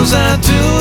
goes out to